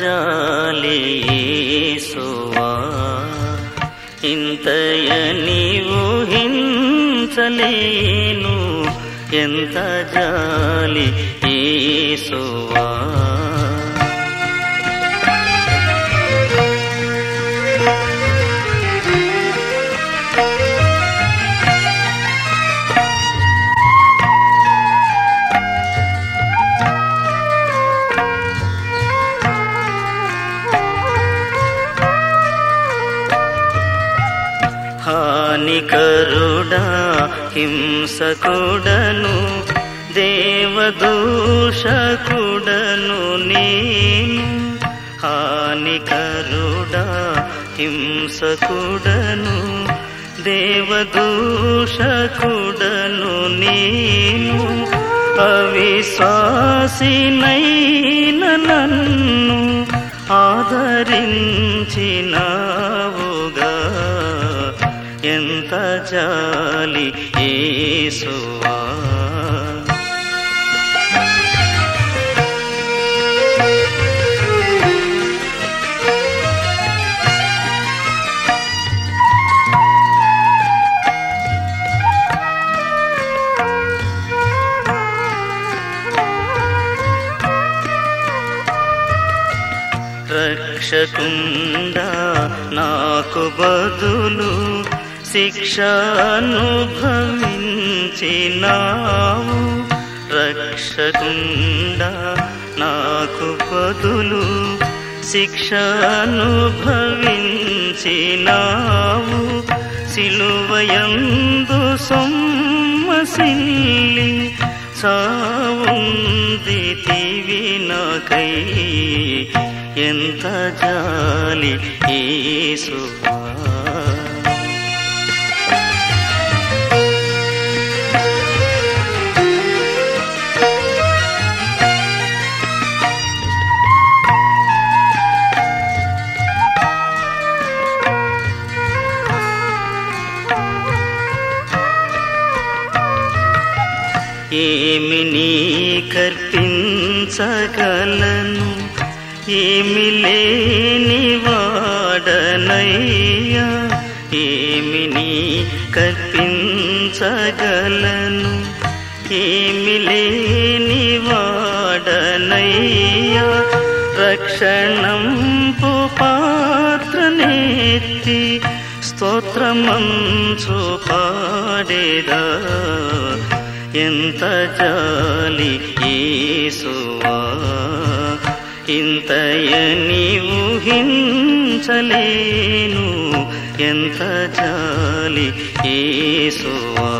జాలి ఇంతయ నీవు ఊహించలేను ఎంత జాలి ఏసువా కరుడా హింసకుడను దేవదూషకుడను నేను. హానికరుడా హింసకుడను దేవదూషకుడను నేను. అవిశ్వాసినైన నన్ను ఆదరించినావుగా. ఎంత జాలి ఏసువా. రక్షకుండా నాకు బదులు శిక్షానుభవించినావు. రక్షకుండా నాకు బదులు శిక్షానుభవించినావు. సిలువయందు సొమ్మసిల్లి సావుంది నాకై. ఎంత జాలి యేసువా ఏమి నీ కర్పించగలను ఏమి లేని వాడనయ్యా? ఏమి నీ కర్పించగలను ఏమి లేని వాడనయ్యా? రక్షణంపు పాత్రనేత్తి స్తోత్రమంచు పాడేదా? ఎంత జాలి యేసువా ఇంతయని ఊహించలేను? ఎంత జాలి సువా